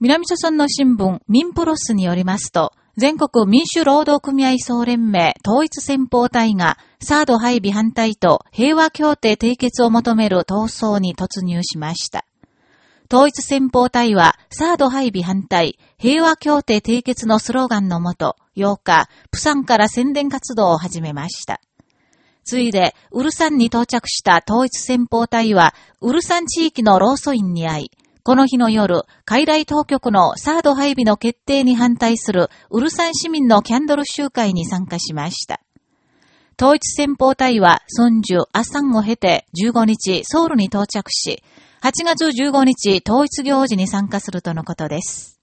南朝村の新聞、民プロスによりますと、全国民主労働組合総連盟統一戦法隊がサード配備反対と平和協定締結を求める闘争に突入しました。統一戦法隊はサード配備反対、平和協定締結のスローガンのもと、8日、プサンから宣伝活動を始めました。ついで、ウルサンに到着した統一戦法隊は、ウルサン地域のローソインに会い、この日の夜、海外当局のサード配備の決定に反対するウルサン市民のキャンドル集会に参加しました。統一戦法隊は、孫樹、アサンを経て15日ソウルに到着し、8月15日統一行事に参加するとのことです。